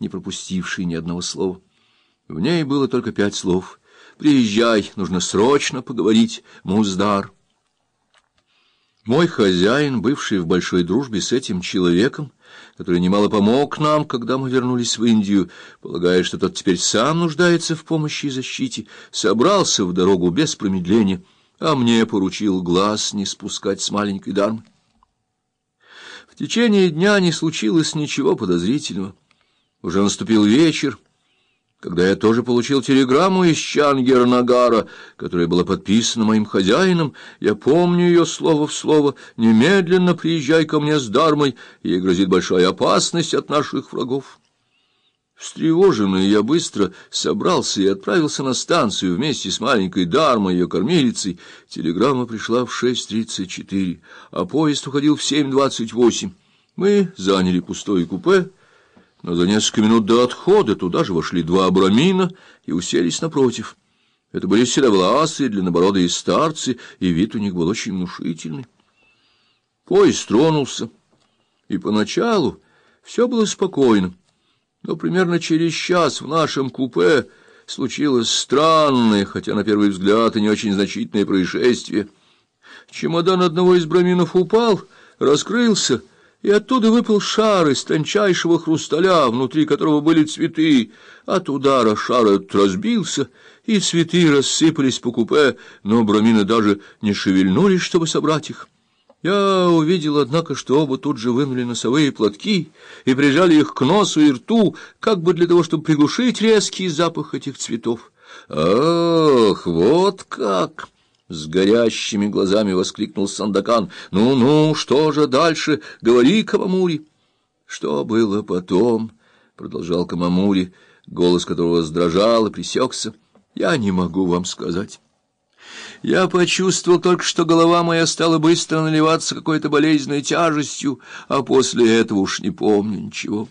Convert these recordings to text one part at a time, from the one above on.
не пропустившей ни одного слова. В ней было только пять слов. «Приезжай, нужно срочно поговорить, Муздар». Мой хозяин, бывший в большой дружбе с этим человеком, который немало помог нам, когда мы вернулись в Индию, полагая, что тот теперь сам нуждается в помощи и защите, собрался в дорогу без промедления, а мне поручил глаз не спускать с маленькой дармы. В течение дня не случилось ничего подозрительного. Уже наступил вечер, когда я тоже получил телеграмму из Чангернагара, которая была подписана моим хозяином, я помню ее слово в слово, «Немедленно приезжай ко мне с Дармой, ей грозит большая опасность от наших врагов». Встревоженный, я быстро собрался и отправился на станцию вместе с маленькой Дармой, ее кормилицей. Телеграмма пришла в 6.34, а поезд уходил в 7.28. Мы заняли пустое купе, но за несколько минут до отхода туда же вошли два абрамина и уселись напротив. Это были седовласые, длиннобородые старцы, и вид у них был очень внушительный. Поезд тронулся, и поначалу все было спокойно, но примерно через час в нашем купе случилось странное, хотя на первый взгляд и не очень значительное происшествие. Чемодан одного из браминов упал, раскрылся — и оттуда выпал шар из тончайшего хрусталя, внутри которого были цветы. От удара шар этот разбился, и цветы рассыпались по купе, но брамины даже не шевельнулись, чтобы собрать их. Я увидел, однако, что оба тут же вынули носовые платки и прижали их к носу и рту, как бы для того, чтобы приглушить резкий запах этих цветов. «Ах, вот как!» — с горящими глазами воскликнул Сандакан. «Ну-ну, что же дальше? Говори, Камамури!» «Что было потом?» — продолжал Камамури, голос которого сдрожал и пресекся. «Я не могу вам сказать». Я почувствовал только, что голова моя стала быстро наливаться какой-то болезненной тяжестью, а после этого уж не помню ничего.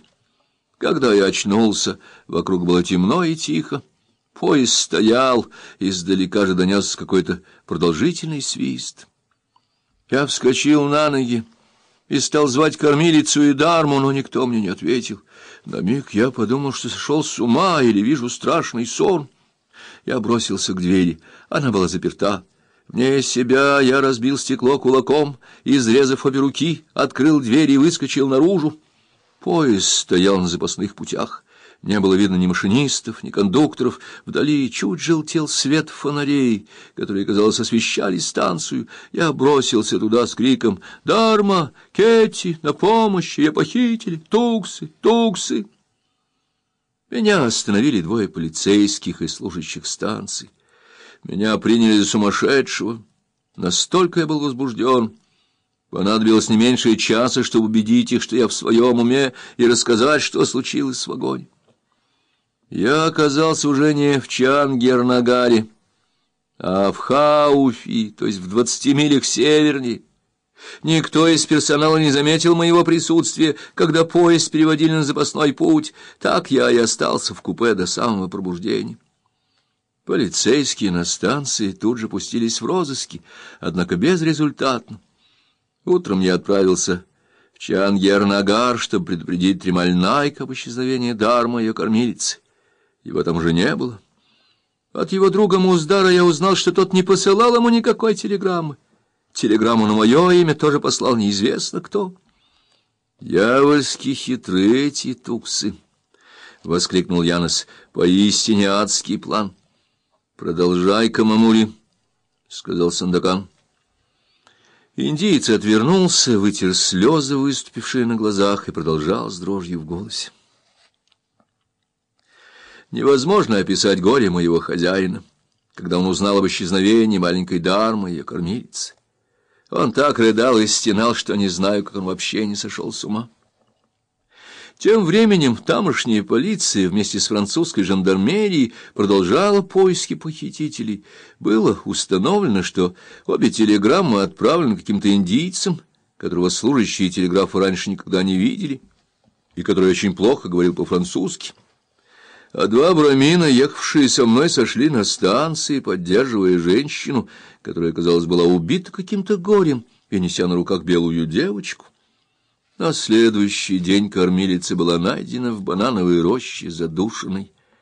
Когда я очнулся, вокруг было темно и тихо. Поезд стоял, издалека же донес какой-то продолжительный свист. Я вскочил на ноги и стал звать кормилицу и дарму, но никто мне не ответил. На миг я подумал, что сошел с ума или вижу страшный сон. Я бросился к двери, она была заперта. Вне себя я разбил стекло кулаком, изрезав обе руки, открыл дверь и выскочил наружу. Поезд стоял на запасных путях. Не было видно ни машинистов, ни кондукторов. Вдали чуть желтел свет фонарей, которые, казалось, освещали станцию. Я бросился туда с криком «Дарма! Кетти! На помощь! Я похитили! Туксы! Туксы!» Меня остановили двое полицейских и служащих станции. Меня приняли за сумасшедшего. Настолько я был возбужден. Понадобилось не меньше часа, чтобы убедить их, что я в своем уме, и рассказать, что случилось с вагоне. Я оказался уже не в Чангернагаре, а в Хауфи, то есть в двадцати милях севернее. Никто из персонала не заметил моего присутствия, когда поезд переводили на запасной путь. Так я и остался в купе до самого пробуждения. Полицейские на станции тут же пустились в розыски, однако безрезультатно. Утром я отправился в Чангернагар, чтобы предупредить Тремальнайка об исчезновении Дарма, ее кормилицы. Его там уже не было. От его друга Муздара я узнал, что тот не посылал ему никакой телеграммы. Телеграмму на мое имя тоже послал неизвестно кто. «Дьявольски хитрые эти туксы!» — воскликнул Янос. «Поистине адский план!» «Продолжай-ка, Мамури!» — сказал Сандакан. Индийец отвернулся, вытер слезы, выступившие на глазах, и продолжал с дрожью в голосе. Невозможно описать горе моего хозяина, когда он узнал об исчезновении маленькой Дармы, ее кормилицы. Он так рыдал и стенал, что не знаю, как он вообще не сошел с ума. Тем временем тамошняя полиция вместе с французской жандармерией продолжала поиски похитителей. Было установлено, что обе телеграммы отправлены каким-то индийцам, которого служащие телеграфа раньше никогда не видели, и который очень плохо говорил по-французски. А два брамина, ехавшие со мной, сошли на станции, поддерживая женщину, которая, казалось, была убита каким-то горем и неся на руках белую девочку. На следующий день кормилица была найдена в банановой роще задушенной.